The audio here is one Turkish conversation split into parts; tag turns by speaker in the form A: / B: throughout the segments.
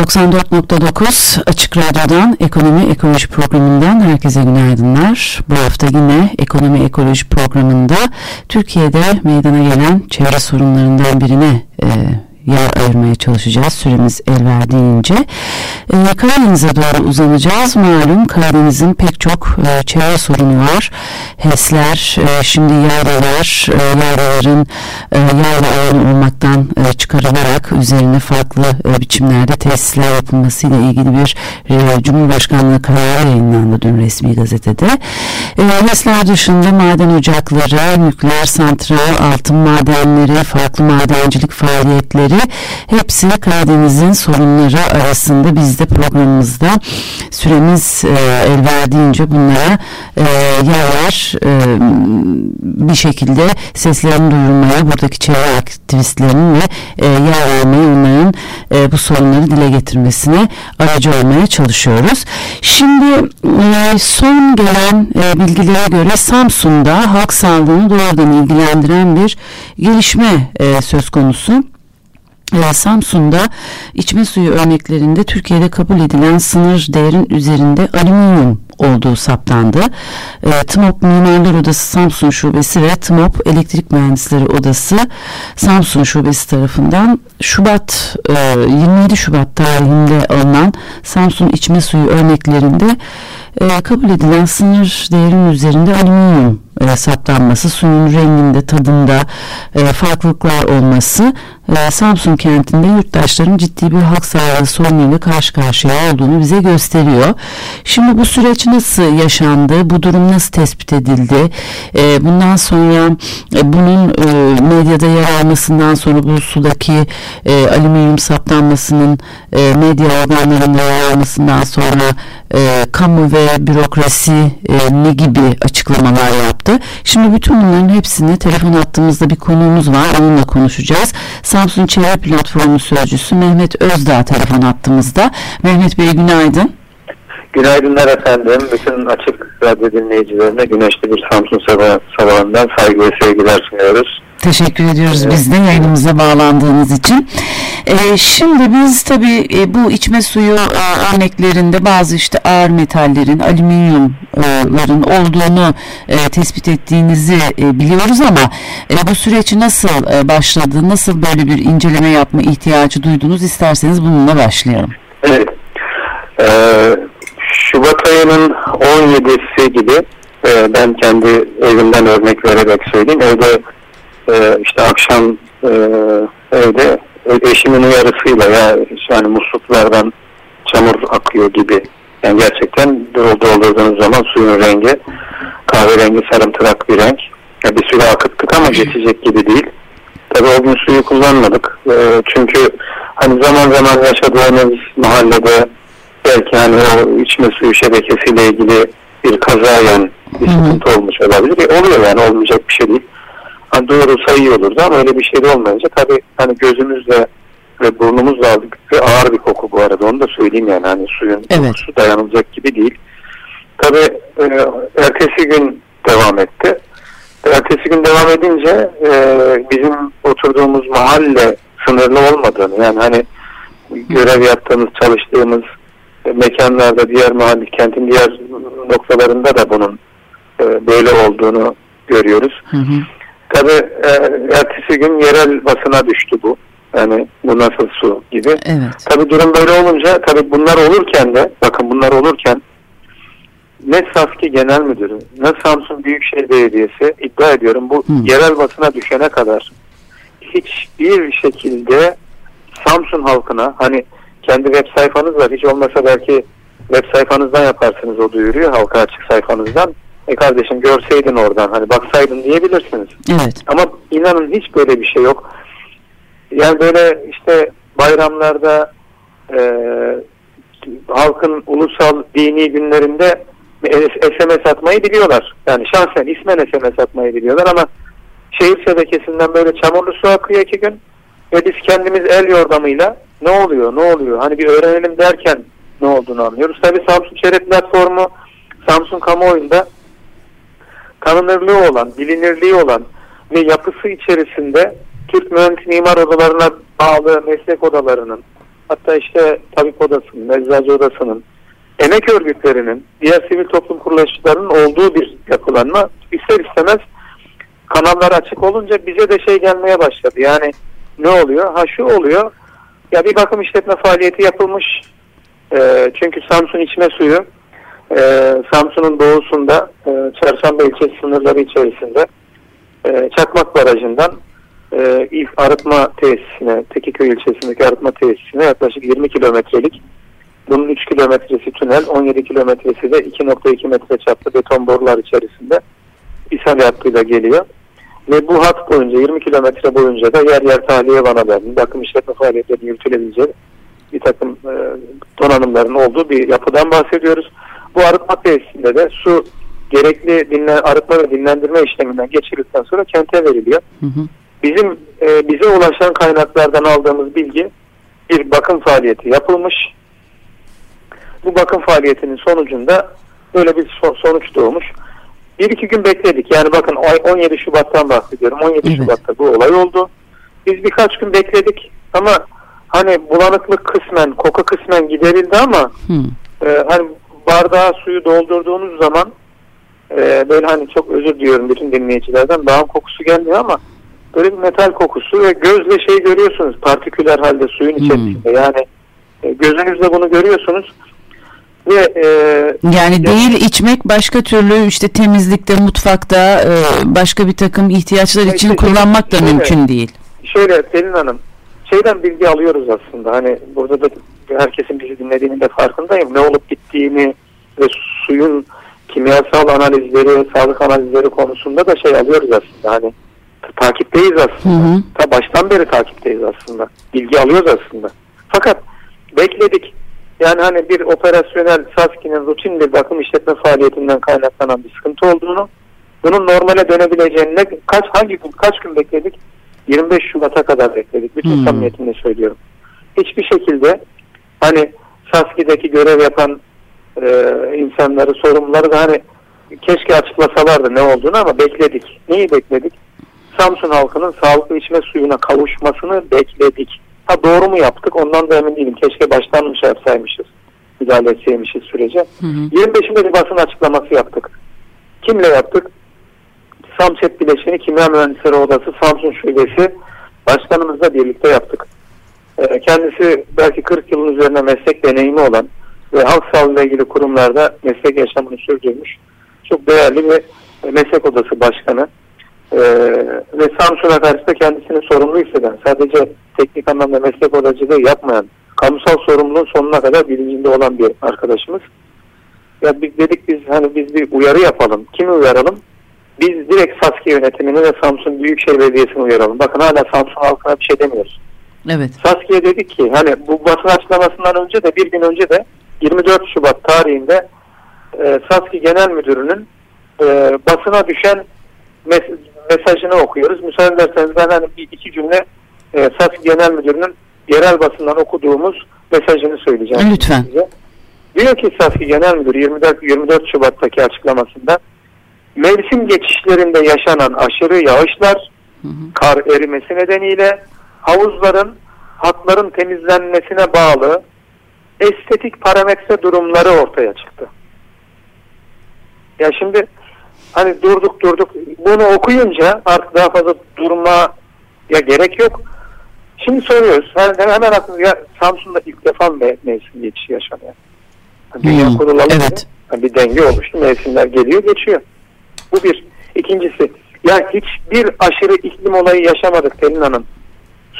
A: 94.9 Açık Radyo'dan Ekonomi Ekoloji Programı'ndan herkese günaydınlar. Bu hafta yine Ekonomi Ekoloji Programı'nda Türkiye'de meydana gelen çevre sorunlarından birine e, yer ayırmaya çalışacağız süremiz el verdiğince. Ee, Karadeniz'e doğru uzanacağız. Malum Karadeniz'in pek çok e, çevre sorunu var. HES'ler, e, şimdi yaylalar, e, yaylaların e, yayla alanı olmaktan e, çıkarılarak üzerine farklı e, biçimlerde tesisler yapılmasıyla ilgili bir e, Cumhurbaşkanlığı kararı yayınlandı dün resmi gazetede. E, HES'ler dışında maden ocakları, nükleer santral, altın madenleri, farklı madencilik faaliyetleri hepsi Karadeniz'in sorunları arasında biz de programımızda süremiz e, el verdiğince bunlara e, yer yer e, bir şekilde seslerini duyurmaya buradaki çevre aktivistlerinin ve e, yer vermeye onların e, bu sorunları dile getirmesine aracı olmaya çalışıyoruz. Şimdi e, son gelen e, bilgilere göre Samsun'da halk sağlığını doğrudan ilgilendiren bir gelişme e, söz konusu. Ee, Samsun'da içme suyu örneklerinde Türkiye'de kabul edilen sınır değerin üzerinde alüminyum olduğu saptandı. E, TMOP Mimarlar Odası Samsun Şubesi ve TMOP Elektrik Mühendisleri Odası Samsun Şubesi tarafından Şubat e, 27 Şubat tarihinde alınan Samsun içme suyu örneklerinde e, kabul edilen sınır değerinin üzerinde alüminyum e, saptanması, suyun renginde, tadında e, farklılıklar olması e, Samsun kentinde yurttaşların ciddi bir halk sağlığı sorunuyla karşı karşıya olduğunu bize gösteriyor. Şimdi bu süreç nasıl yaşandı? Bu durum nasıl tespit edildi? E, bundan sonra e, bunun e, medyada yer almasından sonra bu sudaki e, alüminyum saptanmasının e, medya organlarında yer almasından sonra e, kamu ve bürokrasi e, ne gibi açıklamalar yaptı? Şimdi bütün bunların hepsini telefon attığımızda bir konuğumuz var. Onunla konuşacağız. Samsun Çevre Platformu Sözcüsü Mehmet Özdağ telefon attığımızda. Mehmet Bey günaydın.
B: Günaydınlar efendim. Bütün açık radyo dinleyicilerine güneşli bir Samsun sabah, sabahından saygı ve sevgiler sunuyoruz.
A: Teşekkür ediyoruz evet. biz de yayınımıza bağlandığınız için. Ee, şimdi biz tabii e, bu içme suyu e, örneklerinde bazı işte ağır metallerin, alüminyumların olduğunu e, tespit ettiğinizi e, biliyoruz ama e, bu süreç nasıl e, başladı, nasıl böyle bir inceleme yapma ihtiyacı duydunuz isterseniz bununla başlayalım.
B: Evet. Ee, Şubat ayının 17'si gibi e, ben kendi evimden örnek vererek söyleyeyim. Evde e, işte akşam e, evde eşimin uyarısıyla ya yani musluklardan çamur akıyor gibi yani gerçekten doldurduğunuz zaman suyun rengi kahverengi sarımtırak bir renk. Yani bir süre akıttık ama geçecek gibi değil. Tabi o gün suyu kullanmadık. E, çünkü hani zaman zaman yaşadığınız mahallede belki hani o içme suyu şebekesiyle ilgili bir kaza yani bir sıkıntı olmuş olabilir. E, oluyor yani olmayacak bir şey değil. Hani doğru sayı olurdu ama öyle bir şey de olmayınca tabii hani gözümüzle ve burnumuzla aldık ve ağır bir koku bu arada onu da söyleyeyim yani hani suyun evet. kokusu dayanılacak gibi değil. Tabii e, ertesi gün devam etti. Ertesi gün devam edince e, bizim oturduğumuz mahalle sınırlı olmadığını yani hani görev yaptığımız, çalıştığımız mekanlarda diğer mahalle, kentin diğer noktalarında da bunun e, böyle olduğunu görüyoruz. Hı hı. Tabi e, ertesi gün yerel basına düştü bu. Yani bu nasıl su gibi. Evet. Tabi durum böyle olunca tabi bunlar olurken de bakın bunlar olurken ne SASKİ Genel Müdürü ne Samsun Büyükşehir Belediyesi iddia ediyorum bu Hı. yerel basına düşene kadar hiçbir şekilde Samsun halkına hani kendi web sayfanız var hiç olmasa belki web sayfanızdan yaparsınız o duyuruyor halka açık sayfanızdan e kardeşim görseydin oradan hani baksaydın diyebilirsiniz. Evet. Ama inanın hiç böyle bir şey yok. Yani böyle işte bayramlarda e, halkın ulusal dini günlerinde SMS atmayı biliyorlar. Yani şahsen ismen SMS atmayı biliyorlar ama şehir şebekesinden böyle çamurlu su akıyor iki gün ve biz kendimiz el yordamıyla ne oluyor ne oluyor hani bir öğrenelim derken ne olduğunu anlıyoruz. Tabi Samsun Çevre Platformu Samsun kamuoyunda tanınırlığı olan, bilinirliği olan ve yapısı içerisinde Türk Mühendis Mimar Odalarına bağlı meslek odalarının hatta işte tabip odasının, eczacı odasının, emek örgütlerinin, diğer sivil toplum kuruluşlarının olduğu bir yapılanma ister istemez kanallar açık olunca bize de şey gelmeye başladı. Yani ne oluyor? Ha şu oluyor. Ya bir bakım işletme faaliyeti yapılmış. E, çünkü Samsun içme suyu e, Samsun'un doğusunda e, Çarşamba ilçesi sınırları içerisinde e, Çakmak Barajı'ndan e, ilk arıtma tesisine, Tekiköy ilçesindeki arıtma tesisine yaklaşık 20 kilometrelik bunun 3 kilometresi tünel, 17 kilometresi de 2.2 metre çaplı beton borular içerisinde ishal hattıyla geliyor. Ve bu hat boyunca 20 kilometre boyunca da yer yer tahliye vanalarının, bakım işletme faaliyetlerinin yürütülebileceği bir takım e, donanımların olduğu bir yapıdan bahsediyoruz. Bu arıtma tesisinde de su gerekli dinlen, arıtma ve dinlendirme işleminden geçirildikten sonra kente veriliyor. Hı hı. Bizim e, bize ulaşan kaynaklardan aldığımız bilgi bir bakım faaliyeti yapılmış. Bu bakım faaliyetinin sonucunda böyle bir so sonuç doğmuş. Bir iki gün bekledik. Yani bakın 17 Şubat'tan bahsediyorum. 17 evet. Şubat'ta bu olay oldu. Biz birkaç gün bekledik ama hani bulanıklık kısmen, koku kısmen giderildi ama hmm. e, hani bardağa suyu doldurduğunuz zaman e, böyle hani çok özür diliyorum bütün dinleyicilerden dağın kokusu gelmiyor ama böyle bir metal kokusu ve gözle şey görüyorsunuz partiküler halde suyun hmm. içerisinde hmm. yani e, gözünüzle bunu görüyorsunuz ve
A: e, yani değil içmek başka türlü işte temizlikte mutfakta e, başka bir takım ihtiyaçlar için işte, kullanmak da şöyle, mümkün değil.
B: Şöyle Selin Hanım şeyden bilgi alıyoruz aslında hani burada da herkesin bizi dinlediğinin de farkındayım ne olup gittiğini ve suyun kimyasal analizleri, sağlık analizleri konusunda da şey alıyoruz aslında. Hani takipteyiz aslında. Hı hı. Ta baştan beri takipteyiz aslında. Bilgi alıyoruz aslında. Fakat bekledik. Yani hani bir operasyonel SASKİ'nin rutin bir bakım işletme faaliyetinden kaynaklanan bir sıkıntı olduğunu, bunun normale dönebileceğini kaç hangi gün kaç gün bekledik? 25 Şubat'a kadar bekledik. Bütün hmm. samimiyetimle söylüyorum. Hiçbir şekilde hani SASKİ'deki görev yapan e, insanları, sorumluları da hani keşke açıklasalardı ne olduğunu ama bekledik. Neyi bekledik? Samsun halkının sağlıklı içme suyuna kavuşmasını bekledik. Ha doğru mu yaptık ondan da emin değilim. Keşke baştan şey yapsaymışız. Müdahale etseymişiz sürece. Hı hı. 25'inde bir basın açıklaması yaptık. Kimle yaptık? Samset Bileşeni Kimya Mühendisleri Odası Samsun Şubesi başkanımızla birlikte yaptık. Ee, kendisi belki 40 yılın üzerine meslek deneyimi olan ve halk sağlığı ilgili kurumlarda meslek yaşamını sürdürmüş çok değerli bir meslek odası başkanı ee, ve Samsun'a karşı da kendisini sorumlu hisseden sadece teknik anlamda meslek odacılığı yapmayan kamusal sorumluluğun sonuna kadar bilincinde olan bir arkadaşımız. Ya biz dedik biz hani biz bir uyarı yapalım. Kimi uyaralım? Biz direkt Saski yönetimini ve Samsun Büyükşehir Belediyesi'ni uyaralım. Bakın hala Samsun halkına bir şey demiyoruz. Evet. Saski'ye dedik ki hani bu basın açıklamasından önce de bir gün önce de 24 Şubat tarihinde e, Saski Genel Müdürü'nün e, basına düşen mes mesajını okuyoruz. Müsaade ederseniz ben hani bir iki cümle e, Saski Genel Müdürü'nün yerel basından okuduğumuz mesajını söyleyeceğim.
A: Lütfen. Size.
B: Diyor ki Saski Genel Müdürü 24, 24 Şubat'taki açıklamasında mevsim geçişlerinde yaşanan aşırı yağışlar, hı hı. kar erimesi nedeniyle havuzların hatların temizlenmesine bağlı estetik parametre durumları ortaya çıktı. Ya şimdi hani durduk durduk bunu okuyunca artık daha fazla durmaya gerek yok. Şimdi soruyoruz. Hemen, hemen aklımıza ya Samsun'da ilk defa me mevsim geçişi yaşanıyor. Yani dünya hmm, kurulalı evet. yani bir denge oluştu. Mevsimler geliyor geçiyor. Bu bir. İkincisi ya hiçbir aşırı iklim olayı yaşamadık Pelin Hanım.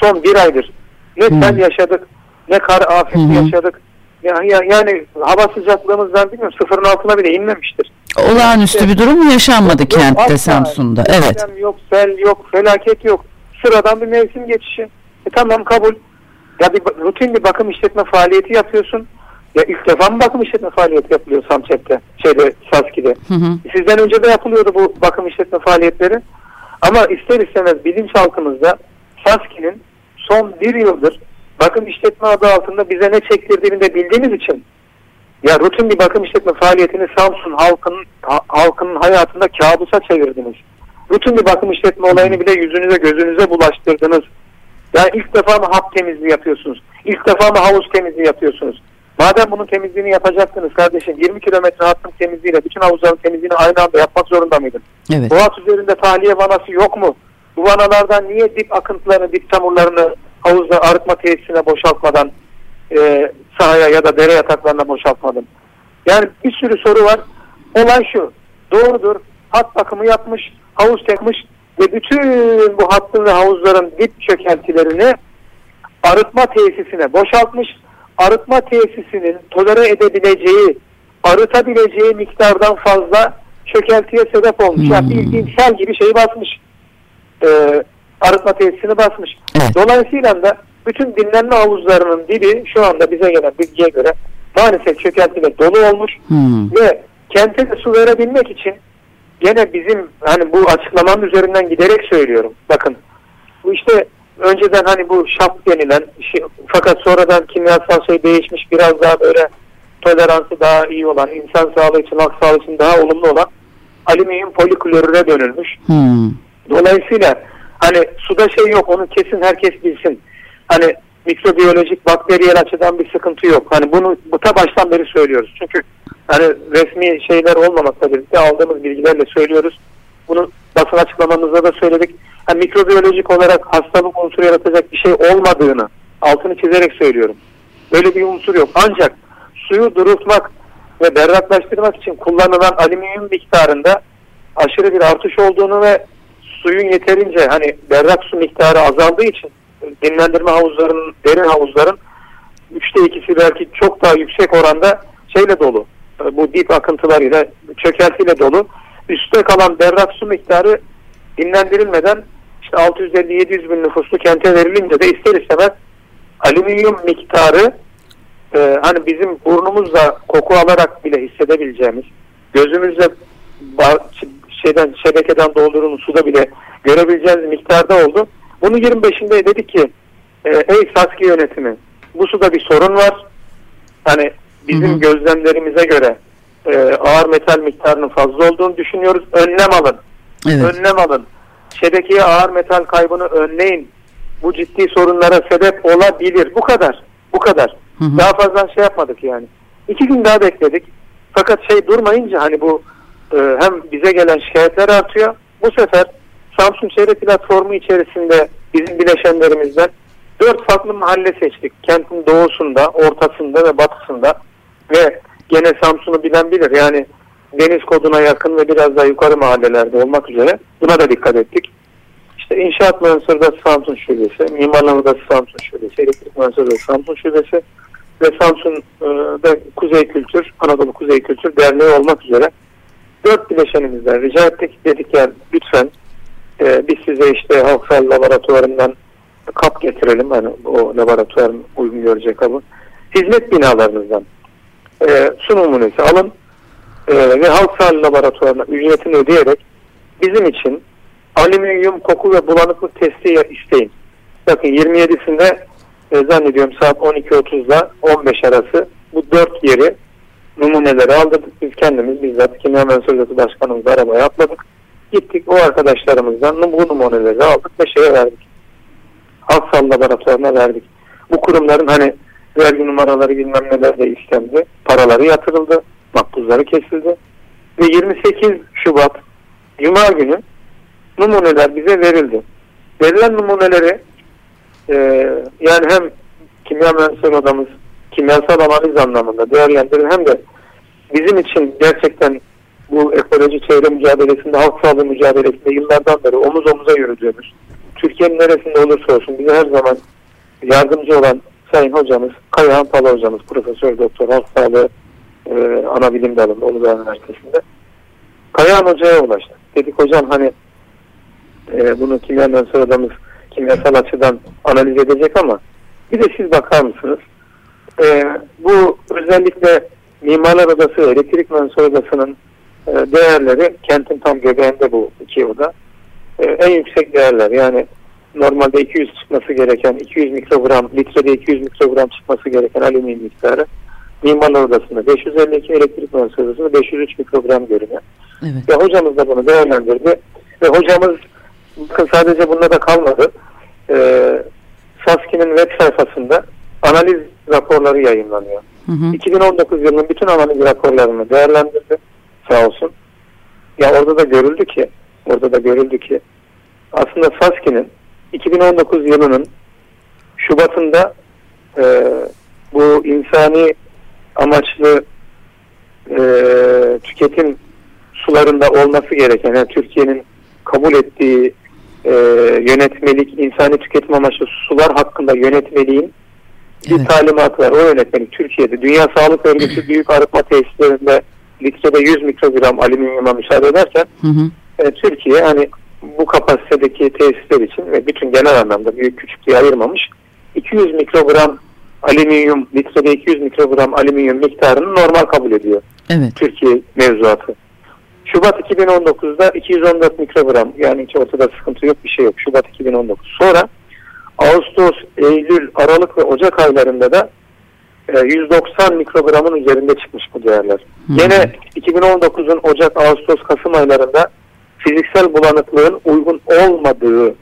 B: Son bir aydır ne hmm. sel yaşadık ne kar afeti hmm. yaşadık ya, ya, yani hava sıcaklığımızdan bilmiyorum sıfırın altına bile inmemiştir.
A: Olağanüstü işte, bir durum mu yaşanmadı yok, kentte yok, Samsun'da? Evet.
B: Yok sel yok felaket yok. Sıradan bir mevsim geçişi. E, tamam kabul. Ya bir rutin bir bakım işletme faaliyeti yapıyorsun. Ya ilk defa mı bakım işletme faaliyeti yapılıyor Samçek'te, şeyde Saski'de.
A: Hı hı.
B: Sizden önce de yapılıyordu bu bakım işletme faaliyetleri. Ama ister istemez bilinçaltımızda Saski'nin son bir yıldır bakım işletme adı altında bize ne çektirdiğini de bildiğimiz için ya rutin bir bakım işletme faaliyetini Samsun halkının ha- halkının hayatında kabusa çevirdiniz. Rutin bir bakım işletme olayını bile yüzünüze gözünüze bulaştırdınız. Yani ilk defa mı hap temizliği yapıyorsunuz? İlk defa mı havuz temizliği yapıyorsunuz? Madem bunun temizliğini yapacaktınız kardeşim 20 kilometre hattın temizliğiyle bütün havuzların temizliğini aynı anda yapmak zorunda mıydın?
A: Evet.
B: Boğaz üzerinde tahliye vanası yok mu? Bu vanalardan niye dip akıntılarını, dip çamurlarını havuzda arıtma tesisine boşaltmadan e, sahaya ya da dere yataklarına boşaltmadın? Yani bir sürü soru var. Olay şu. Doğrudur. Hat bakımı yapmış, havuz tekmiş ve bütün bu hattın ve havuzların dip çökeltilerini arıtma tesisine boşaltmış. Arıtma tesisinin tolere edebileceği, arıtabileceği miktardan fazla çökeltiye sebep olmuş. Yani
A: Hmm.
B: bildiğin sel gibi şeyi basmış. Ee, arıtma tesisini basmış.
A: Evet.
B: Dolayısıyla da bütün dinlenme havuzlarının dibi şu anda bize gelen bilgiye göre maalesef çökeltiyle dolu olmuş
A: Hmm.
B: ve kente de su verebilmek için gene bizim hani bu açıklamanın üzerinden giderek söylüyorum. Bakın bu işte önceden hani bu şap denilen şey, fakat sonradan kimyasal şey değişmiş biraz daha böyle toleransı daha iyi olan insan sağlığı için halk sağlığı için daha olumlu olan alüminyum poliklorüre dönülmüş.
A: Hmm.
B: Dolayısıyla hani suda şey yok onu kesin herkes bilsin. Hani mikrobiyolojik bakteriyel açıdan bir sıkıntı yok. Hani bunu bu ta baştan beri söylüyoruz. Çünkü hani resmi şeyler olmamakla birlikte aldığımız bilgilerle söylüyoruz. Bunu basın açıklamamızda da söyledik. Hani mikrobiyolojik olarak hastalık unsuru yaratacak bir şey olmadığını altını çizerek söylüyorum. Böyle bir unsur yok. Ancak suyu durultmak ve berraklaştırmak için kullanılan alüminyum miktarında aşırı bir artış olduğunu ve suyun yeterince hani berrak su miktarı azaldığı için dinlendirme havuzlarının, derin havuzların üçte ikisi belki çok daha yüksek oranda şeyle dolu. E, Bu dip akıntılarıyla, çökeltiyle dolu. Üste kalan berrak su miktarı dinlendirilmeden işte 650-700 bin nüfuslu kente verilince de ister istemez alüminyum miktarı e, hani bizim burnumuzla koku alarak bile hissedebileceğimiz, gözümüzle şeyden şebekeden doldurulmuş suda bile görebileceğiniz miktarda oldu. Bunu 25'inde dedik ki e, ey Saski yönetimi bu suda bir sorun var. Hani bizim
A: Hı hı.
B: gözlemlerimize göre e, ağır metal miktarının fazla olduğunu düşünüyoruz. Önlem alın.
A: Evet.
B: Önlem alın. Şebekeye ağır metal kaybını önleyin. Bu ciddi sorunlara sebep olabilir. Bu kadar. Bu kadar.
A: Hı hı.
B: Daha fazla şey yapmadık yani. İki gün daha bekledik. Fakat şey durmayınca hani bu e, hem bize gelen şikayetler artıyor. Bu sefer Samsun Çevre Platformu içerisinde bizim bileşenlerimizden dört farklı mahalle seçtik. Kentin doğusunda, ortasında ve batısında ve gene Samsun'u bilen bilir. Yani deniz koduna yakın ve biraz daha yukarı mahallelerde olmak üzere buna da dikkat ettik. İşte inşaat mühendisleri odası Samsun Şubesi, mimarlar odası Samsun Şubesi, elektrik mühendisleri odası Samsun Şubesi ve Samsun'da Kuzey Kültür, Anadolu Kuzey Kültür Derneği olmak üzere dört bileşenimizden rica ettik. Dedik yani lütfen e, biz size işte halk sağlığı laboratuvarından kap getirelim. Hani o laboratuvarın uygun görecek kabı. Hizmet binalarınızdan e, su numunesi alın e, ve halk sağlığı laboratuvarına ücretini ödeyerek bizim için alüminyum koku ve bulanıklık testi isteyin. Bakın 27'sinde e, zannediyorum saat 12.30'da 15 arası bu dört yeri numuneleri aldırdık. Biz kendimiz bizzat Kimya Mühendisleri Odası Başkanımızla arabaya atladık. Gittik o arkadaşlarımızdan bu numuneleri aldık ve şeye verdik. Sağlığı laboratuvarına verdik. Bu kurumların hani vergi numaraları bilmem neler de istendi. Paraları yatırıldı. Makbuzları kesildi. Ve 28 Şubat Cuma günü numuneler bize verildi. Verilen numuneleri e, yani hem kimya mühendisleri odamız kimyasal analiz anlamında değerlendirin hem de bizim için gerçekten bu ekoloji çevre mücadelesinde halk sağlığı mücadelesinde yıllardan beri omuz omuza yürüdüğümüz Türkiye'nin neresinde olursa olsun bize her zaman yardımcı olan Sayın Hocamız Kayahan Pala Hocamız Profesör Doktor Halk Sağlığı e, ana bilim dalında Uludağ Üniversitesi'nde Kayahan Hoca'ya ulaştık. Dedik hocam hani e, bunu kimya mühendisleri odamız kimyasal açıdan analiz edecek ama Bir de siz bakar mısınız? E, bu özellikle Mimarlar Odası Elektrik Mühendisleri Odası'nın e, değerleri kentin tam göbeğinde bu iki oda. E, en yüksek değerler yani normalde 200 çıkması gereken 200 mikrogram litrede 200 mikrogram çıkması gereken alüminyum miktarı Mimarlar Odası'nda 552 elektrik mühendisleri odasında 503 mikrogram görünüyor.
A: Evet.
B: Ve hocamız da bunu değerlendirdi. Ve hocamız bakın sadece bununla da kalmadı. Ee, Saski'nin web sayfasında analiz raporları yayınlanıyor.
A: Hı hı.
B: 2019 yılının bütün analiz raporlarını değerlendirdi. Sağ olsun. Ya orada da görüldü ki orada da görüldü ki aslında Saski'nin 2019 yılının Şubat'ında e, bu insani amaçlı e, tüketim sularında olması gereken yani Türkiye'nin kabul ettiği e, yönetmelik insani tüketim amaçlı sular hakkında yönetmeliğin bir
A: Evet.
B: talimatı var. O yönetmelik Türkiye'de Dünya Sağlık Örgütü büyük arıtma tesislerinde litrede 100 mikrogram alüminyuma müsaade ederken
A: Hı hı.
B: e, Türkiye hani bu kapasitedeki tesisler için ve bütün genel anlamda büyük küçük diye ayırmamış 200 mikrogram alüminyum litrede 200 mikrogram alüminyum miktarını normal kabul ediyor
A: Evet.
B: Türkiye mevzuatı. Şubat 2019'da 214 mikrogram yani hiç ortada sıkıntı yok bir şey yok Şubat 2019. Sonra Ağustos, Eylül, Aralık ve Ocak aylarında da e, 190 mikrogramın üzerinde çıkmış bu değerler.
A: Hı.
B: Gene 2019'un Ocak, Ağustos, Kasım aylarında fiziksel bulanıklığın uygun olmadığı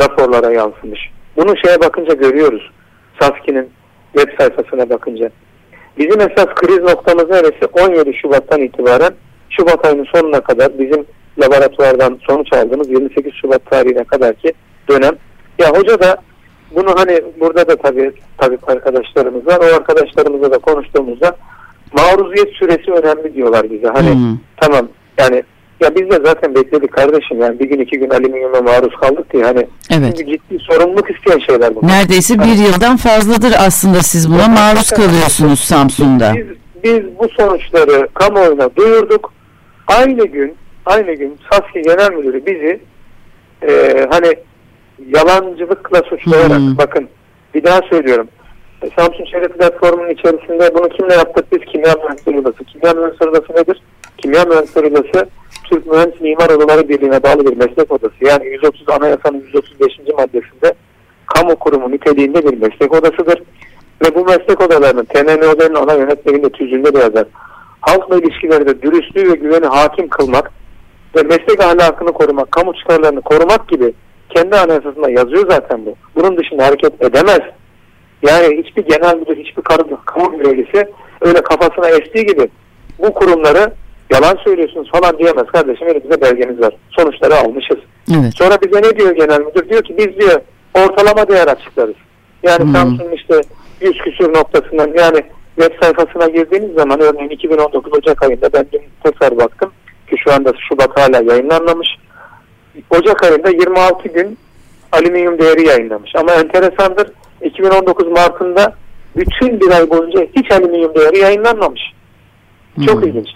B: raporlara yansımış. Bunu şeye bakınca görüyoruz. Saski'nin web sayfasına bakınca. Bizim esas kriz noktamız neresi? 17 Şubat'tan itibaren Şubat ayının sonuna kadar bizim laboratuvardan sonuç aldığımız 28 Şubat tarihine kadar ki dönem. Ya hoca da bunu hani burada da tabii tabii arkadaşlarımız var. O arkadaşlarımızla da konuştuğumuzda maruziyet süresi önemli diyorlar bize. Hani
A: Hı.
B: tamam yani ya biz de zaten bekledik kardeşim yani bir gün iki gün alüminyuma maruz kaldık diye hani
A: Evet.
B: çünkü ciddi sorumluluk isteyen şeyler bunlar.
A: Neredeyse bir yıldan fazladır aslında siz buna maruz kalıyorsunuz Samsun'da.
B: Biz, biz bu sonuçları kamuoyuna duyurduk. Aynı gün aynı gün Saski Genel Müdürü bizi e, hani yalancılıkla suçlayarak
A: Hmm.
B: bakın bir daha söylüyorum. E, Samsun Çevre Platformu'nun içerisinde bunu kimle yaptık biz? Kimya Mühendisleri Odası. Kimya Mühendisleri Odası nedir? Kimya Mühendisleri Odası Türk Mühendis Mimar Odaları Birliği'ne bağlı bir meslek odası. Yani 130 Anayasanın 135. maddesinde kamu kurumu niteliğinde bir meslek odasıdır. Ve bu meslek odalarının TMMO'ların ana yönetmeliğinde tüzüğünde de yazar. Halkla ilişkilerde dürüstlüğü ve güveni hakim kılmak ve meslek ahlakını korumak, kamu çıkarlarını korumak gibi kendi anayasasında yazıyor zaten bu. Bunun dışında hareket edemez. Yani hiçbir genel müdür, hiçbir kamu, kamu görevlisi öyle kafasına estiği gibi bu kurumları yalan söylüyorsunuz falan diyemez kardeşim. Elimizde belgeniz var. Sonuçları almışız.
A: Evet.
B: Sonra bize ne diyor genel müdür? Diyor ki biz diyor ortalama değer açıklarız. Yani
A: Hmm.
B: Samsun'un işte 100 küsur noktasından yani web sayfasına girdiğiniz zaman örneğin 2019 Ocak ayında ben dün tekrar baktım ki şu anda Şubat hala yayınlanmamış. Ocak ayında 26 gün alüminyum değeri yayınlamış. Ama enteresandır 2019 Mart'ında bütün bir ay boyunca hiç alüminyum değeri yayınlanmamış. Çok
A: Hmm.
B: ilginç.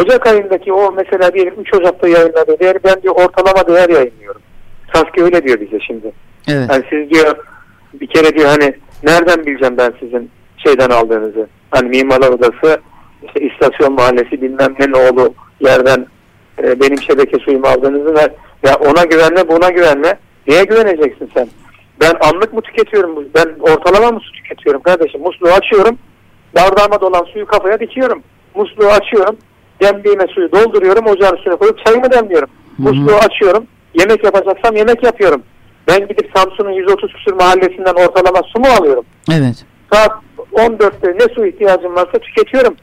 B: Ocak ayındaki o mesela diyelim 3 Ocak'ta yayınladığı değeri ben diyor ortalama değer yayınlıyorum. Saski öyle diyor bize şimdi.
A: Evet.
B: Yani siz diyor bir kere diyor hani nereden bileceğim ben sizin şeyden aldığınızı. Hani Mimarlar Odası işte istasyon mahallesi bilmem ne oğlu yerden e, benim şebeke suyumu aldığınızı ver. Ya ona güvenme buna güvenme. Neye güveneceksin sen? Ben anlık mı tüketiyorum? Ben ortalama mı su tüketiyorum kardeşim? Musluğu açıyorum. Bardağıma dolan suyu kafaya dikiyorum. Musluğu açıyorum. Demliğime suyu dolduruyorum. Ocağın üstüne koyup çayımı demliyorum.
A: Hı hı.
B: Musluğu açıyorum. Yemek yapacaksam yemek yapıyorum. Ben gidip Samsun'un 130 küsur mahallesinden ortalama su mu alıyorum?
A: Evet.
B: Saat 14'te ne su ihtiyacım varsa tüketiyorum.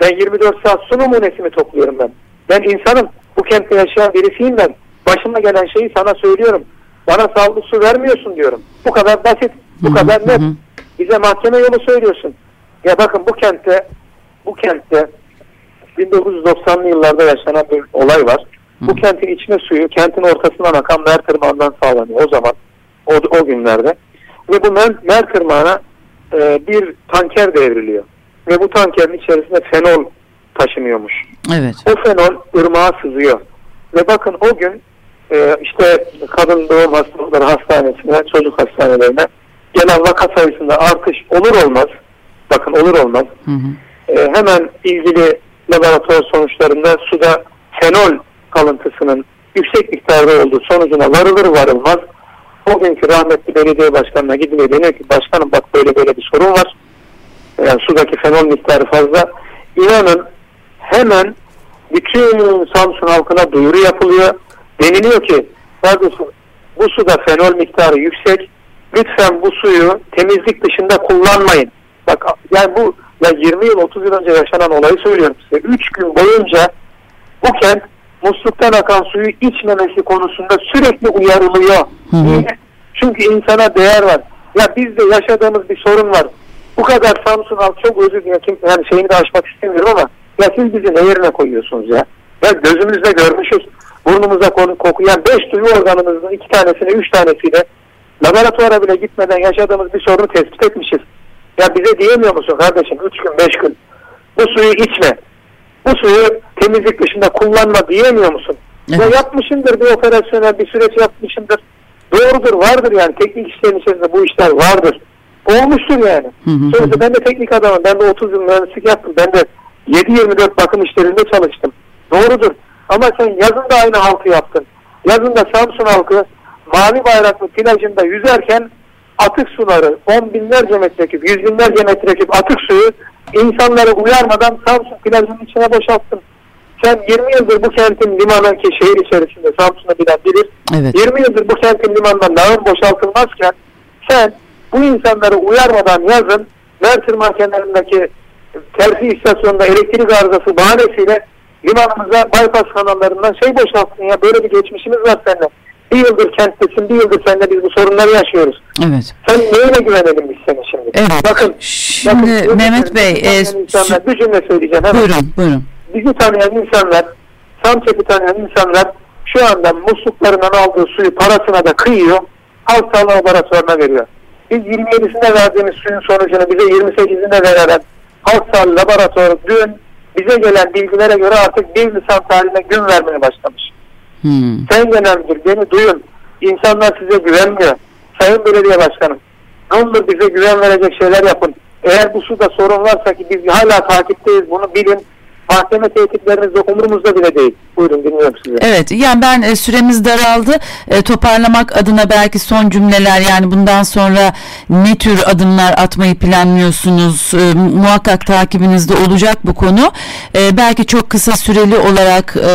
B: Ben 24 saat su numunesi mi topluyorum ben? Ben insanım. Bu kentte yaşayan birisiyim ben. Başıma gelen şeyi sana söylüyorum. Bana sağlıklı su vermiyorsun diyorum. Bu kadar basit. Bu
A: Hı
B: kadar net.
A: hı.
B: Bize mahkeme yolu söylüyorsun. Ya bakın bu kentte bu kentte 1990'lı yıllarda yaşanan bir olay var. Bu
A: Hı.
B: kentin içme suyu kentin ortasından akan Mertırmağı'ndan sağlanıyor o zaman. O, o günlerde. Ve bu Mer, Mertırmağı'na e, bir tanker devriliyor. Ve bu tankerin içerisinde fenol taşınıyormuş.
A: Evet.
B: O fenol ırmağa sızıyor. Ve bakın o gün e, işte kadın doğum hastalıkları hastanesine, çocuk hastanelerine genel vaka sayısında artış olur olmaz, bakın olur olmaz, hı hı. E, hemen ilgili laboratuvar sonuçlarında suda fenol kalıntısının yüksek miktarda olduğu sonucuna varılır varılmaz o günkü rahmetli belediye başkanına gidiliyor deniyor ki başkanım bak böyle böyle bir sorun var. Yani sudaki fenol miktarı fazla. İnanın hemen bütün Samsun halkına duyuru yapılıyor. Deniliyor ki kardeşim bu suda fenol miktarı yüksek. Lütfen bu suyu temizlik dışında kullanmayın. Bak yani bu ya 20 yıl 30 yıl önce yaşanan olayı söylüyorum size. 3 gün boyunca bu kent musluktan akan suyu içmemesi konusunda sürekli uyarılıyor. Hı hı. Çünkü insana değer var. Ya bizde yaşadığımız bir sorun var. Bu kadar Samsun halk çok özür dilerim. Yani şeyini de aşmak istemiyorum ama ya siz bizi ne yerine koyuyorsunuz ya? Ya gözümüzde görmüşüz. Burnumuza kokuyan beş duyu organımızın iki tanesini, üç tanesiyle laboratuvara bile gitmeden yaşadığımız bir sorunu tespit etmişiz. Ya bize diyemiyor musun kardeşim? Üç gün, beş gün. Bu suyu içme. Bu suyu temizlik dışında kullanma diyemiyor musun? Evet. Ya yapmışındır bir operasyonel bir süreç yapmışındır. Doğrudur, vardır yani. Teknik işlerin içerisinde bu işler vardır. Olmuştur yani. Sonuçta ben de teknik adamım. Ben de 30 yıl mühendislik yaptım. Ben de 7-24 bakım işlerinde çalıştım. Doğrudur. Ama sen yazın da aynı halkı yaptın. Yazın da Samsun halkı mavi bayraklı plajında yüzerken atık suları 10 binlerce metreküp, 100 binlerce metreküp atık suyu insanları uyarmadan Samsun plajının içine boşalttın. Sen 20 yıldır bu kentin limanı ki şehir içerisinde Samsun'u bilen bilir. Evet. 20 yıldır bu kentin limanından nağın boşaltılmazken sen bu insanları uyarmadan yazın Mersin kenarındaki terfi istasyonunda elektrik arızası bahanesiyle limanımıza bypass kanallarından şey boşalttın ya böyle bir geçmişimiz var seninle. Bir yıldır kenttesin, bir yıldır seninle biz bu sorunları yaşıyoruz.
A: Evet.
B: Sen neyine güvenelim biz sana şimdi?
A: Evet.
B: Bakın.
A: Şimdi bakın, Mehmet Bey. E,
B: insanlar, bir cümle söyleyeceğim hemen.
A: Buyurun, buyurun.
B: Bizi tanıyan insanlar, Samçep'i tanıyan insanlar şu anda musluklarından aldığı suyu parasına da kıyıyor. Halk sağlığı laboratuvarına veriyor. Biz 27'sinde verdiğimiz suyun sonucunu bize 28'inde veren halk sağlığı laboratuvarı dün bize gelen bilgilere göre artık bir lisan tarihine gün vermeye başlamış. Hmm. Sayın Genel Müdür beni duyun. İnsanlar size güvenmiyor. Sayın Belediye Başkanım ne olur bize güven verecek şeyler yapın. Eğer bu suda sorun varsa ki biz hala takipteyiz bunu bilin mahkeme tehditleriniz de umurumuzda bile değil. Buyurun dinliyorum sizi.
A: Evet yani ben e, süremiz daraldı. E, toparlamak adına belki son cümleler yani bundan sonra ne tür adımlar atmayı planlıyorsunuz? E, muhakkak takibinizde olacak bu konu. E, belki çok kısa süreli olarak e,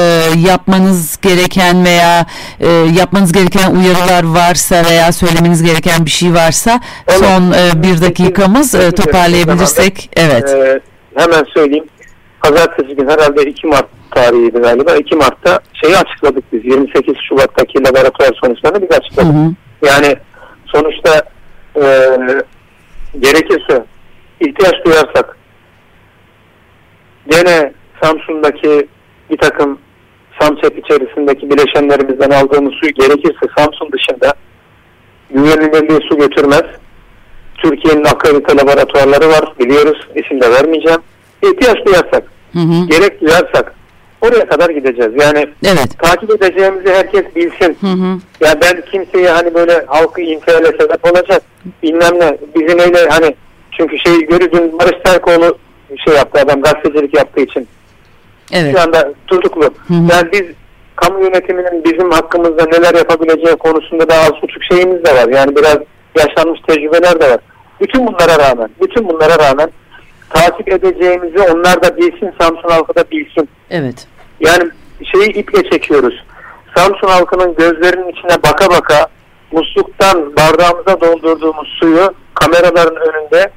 A: yapmanız gereken veya e, yapmanız gereken uyarılar varsa veya söylemeniz gereken bir şey varsa evet. son e, bir dakikamız e, toparlayabilirsek. Evet.
B: Ee, hemen söyleyeyim pazartesi gün herhalde 2 Mart tarihiydi galiba. 2 Mart'ta şeyi açıkladık biz. 28 Şubat'taki laboratuvar sonuçlarını biz açıkladık. Hı hı. Yani sonuçta e, gerekirse ihtiyaç duyarsak gene Samsun'daki bir takım Samçep içerisindeki bileşenlerimizden aldığımız suyu gerekirse Samsun dışında güvenilirliği su götürmez. Türkiye'nin akredite laboratuvarları var biliyoruz isim de vermeyeceğim. İhtiyaç duyarsak hı hı. gerek duyarsak oraya kadar gideceğiz. Yani evet. takip edeceğimizi herkes bilsin. Hı hı. Ya ben kimseye hani böyle halkı infiale sebep olacak bilmem ne bizim öyle hani çünkü şey görüdün Barış Terkoğlu şey yaptı adam gazetecilik yaptığı için. Evet. Şu anda tutuklu. Hı hı. Yani biz kamu yönetiminin bizim hakkımızda neler yapabileceği konusunda da az buçuk şeyimiz de var. Yani biraz yaşanmış tecrübeler de var. Bütün bunlara rağmen, bütün bunlara rağmen takip edeceğimizi onlar da bilsin, Samsun halkı da bilsin.
A: Evet.
B: Yani şeyi iple çekiyoruz. Samsun halkının gözlerinin içine baka baka musluktan bardağımıza doldurduğumuz suyu kameraların önünde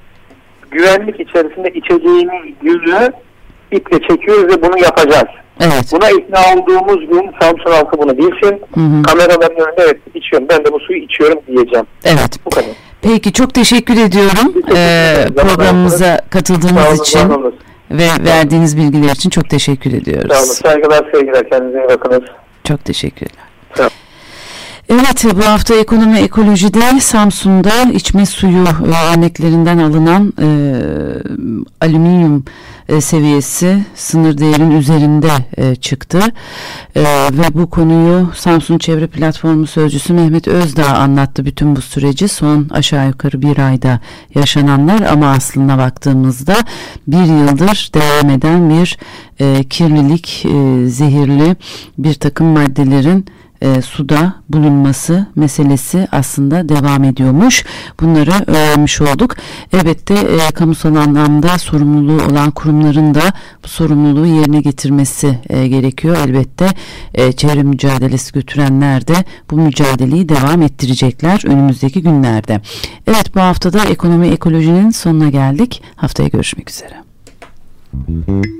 B: güvenlik içerisinde içeceğini günü iple çekiyoruz ve bunu yapacağız. Evet. Buna ikna olduğumuz gün Samsun halkı bunu bilsin. Hı hı. Kameraların önünde evet içiyorum ben de bu suyu içiyorum diyeceğim.
A: Evet. Bu kadar. Peki çok teşekkür ediyorum teşekkür ee, programımıza katıldığınız olun, için ve verdiğiniz bilgiler için çok teşekkür ediyoruz.
B: Sağ olun. Saygılar, sevgiler. Kendinize iyi bakınız.
A: Çok teşekkürler. Sağ olun. Evet bu hafta ekonomi ekolojide Samsun'da içme suyu örneklerinden alınan e, alüminyum e, seviyesi sınır değerin üzerinde e, çıktı. E, ve bu konuyu Samsun Çevre Platformu Sözcüsü Mehmet Özdağ anlattı bütün bu süreci. Son aşağı yukarı bir ayda yaşananlar ama aslında baktığımızda bir yıldır devam eden bir kirlilik, zehirli bir takım maddelerin e, suda bulunması meselesi aslında devam ediyormuş. Bunları öğrenmiş olduk. Elbette e, kamusal anlamda sorumluluğu olan kurumların da bu sorumluluğu yerine getirmesi e, gerekiyor. Elbette e, çevre mücadelesi götürenler de bu mücadeleyi devam ettirecekler önümüzdeki günlerde. Evet bu haftada ekonomi ekolojinin sonuna geldik. Haftaya görüşmek üzere. Müzik